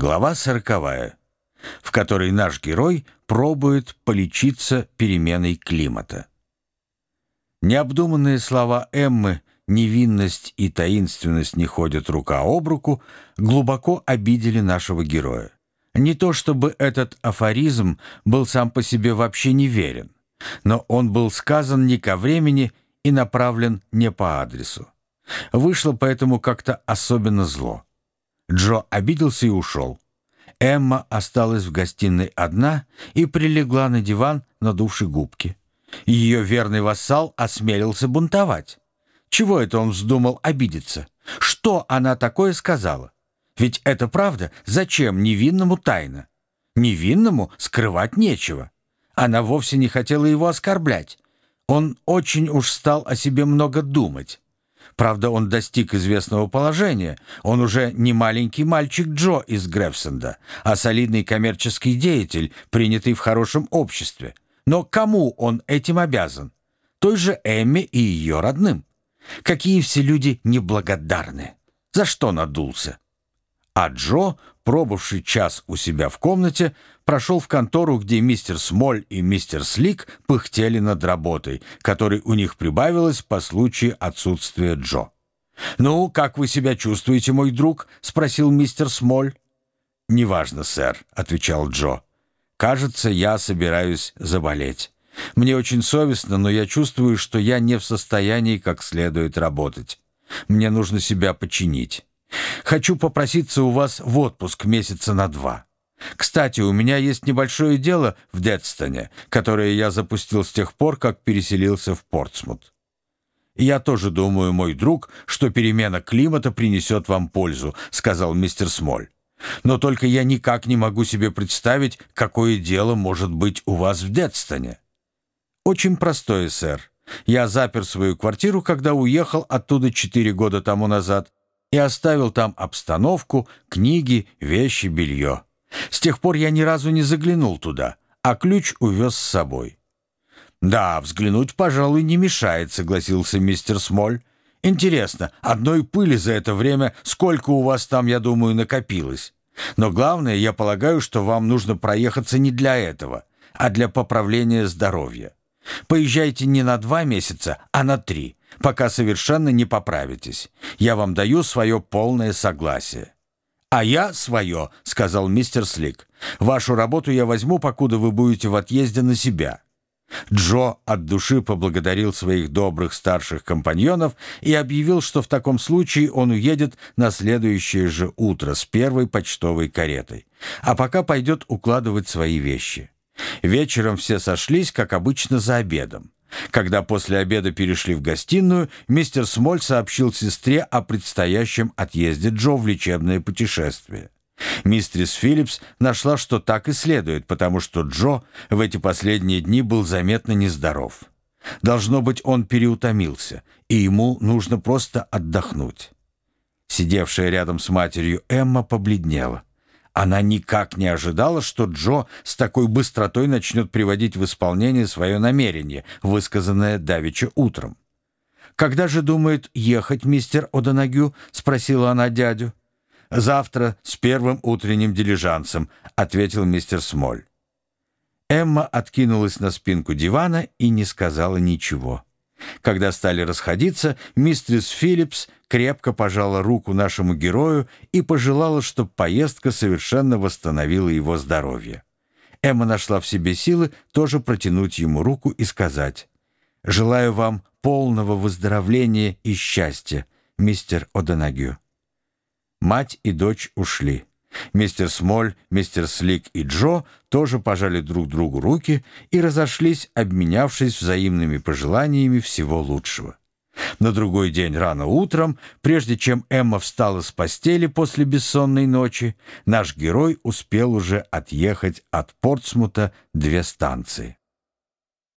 Глава сороковая, в которой наш герой пробует полечиться переменой климата. Необдуманные слова Эммы «невинность и таинственность не ходят рука об руку» глубоко обидели нашего героя. Не то чтобы этот афоризм был сам по себе вообще неверен, но он был сказан не ко времени и направлен не по адресу. Вышло поэтому как-то особенно зло. Джо обиделся и ушел. Эмма осталась в гостиной одна и прилегла на диван, надувши губки. Ее верный вассал осмелился бунтовать. Чего это он вздумал обидеться? Что она такое сказала? Ведь это правда, зачем невинному тайна? Невинному скрывать нечего. Она вовсе не хотела его оскорблять. Он очень уж стал о себе много думать. Правда, он достиг известного положения. Он уже не маленький мальчик Джо из Грефсенда, а солидный коммерческий деятель, принятый в хорошем обществе. Но кому он этим обязан? Той же Эмме и ее родным. Какие все люди неблагодарны. За что надулся? А Джо, пробывший час у себя в комнате, прошел в контору, где мистер Смоль и мистер Слик пыхтели над работой, которой у них прибавилось по случаю отсутствия Джо. «Ну, как вы себя чувствуете, мой друг?» — спросил мистер Смоль. «Неважно, сэр», — отвечал Джо. «Кажется, я собираюсь заболеть. Мне очень совестно, но я чувствую, что я не в состоянии как следует работать. Мне нужно себя починить». Хочу попроситься у вас в отпуск месяца на два. Кстати, у меня есть небольшое дело в Детстоне, которое я запустил с тех пор, как переселился в Портсмут. «Я тоже думаю, мой друг, что перемена климата принесет вам пользу», — сказал мистер Смоль. «Но только я никак не могу себе представить, какое дело может быть у вас в Детстоне». «Очень простое, сэр. Я запер свою квартиру, когда уехал оттуда четыре года тому назад, и оставил там обстановку, книги, вещи, белье. С тех пор я ни разу не заглянул туда, а ключ увез с собой. «Да, взглянуть, пожалуй, не мешает», — согласился мистер Смоль. «Интересно, одной пыли за это время сколько у вас там, я думаю, накопилось? Но главное, я полагаю, что вам нужно проехаться не для этого, а для поправления здоровья. Поезжайте не на два месяца, а на три, пока совершенно не поправитесь. Я вам даю свое полное согласие». «А я свое», — сказал мистер Слик. «Вашу работу я возьму, покуда вы будете в отъезде на себя». Джо от души поблагодарил своих добрых старших компаньонов и объявил, что в таком случае он уедет на следующее же утро с первой почтовой каретой, а пока пойдет укладывать свои вещи. Вечером все сошлись, как обычно, за обедом. Когда после обеда перешли в гостиную, мистер Смоль сообщил сестре о предстоящем отъезде Джо в лечебное путешествие. Мистрис Филлипс нашла, что так и следует, потому что Джо в эти последние дни был заметно нездоров. Должно быть, он переутомился, и ему нужно просто отдохнуть. Сидевшая рядом с матерью Эмма побледнела. Она никак не ожидала, что Джо с такой быстротой начнет приводить в исполнение свое намерение, высказанное давеча утром. «Когда же думает ехать мистер О'Донагю?» — спросила она дядю. «Завтра с первым утренним дилижансом», — ответил мистер Смоль. Эмма откинулась на спинку дивана и не сказала ничего. Когда стали расходиться, мистерс Филлипс крепко пожала руку нашему герою и пожелала, чтобы поездка совершенно восстановила его здоровье. Эмма нашла в себе силы тоже протянуть ему руку и сказать «Желаю вам полного выздоровления и счастья, мистер О'Донагю». Мать и дочь ушли. Мистер Смоль, мистер Слик и Джо тоже пожали друг другу руки и разошлись, обменявшись взаимными пожеланиями всего лучшего. На другой день рано утром, прежде чем Эмма встала с постели после бессонной ночи, наш герой успел уже отъехать от Портсмута две станции.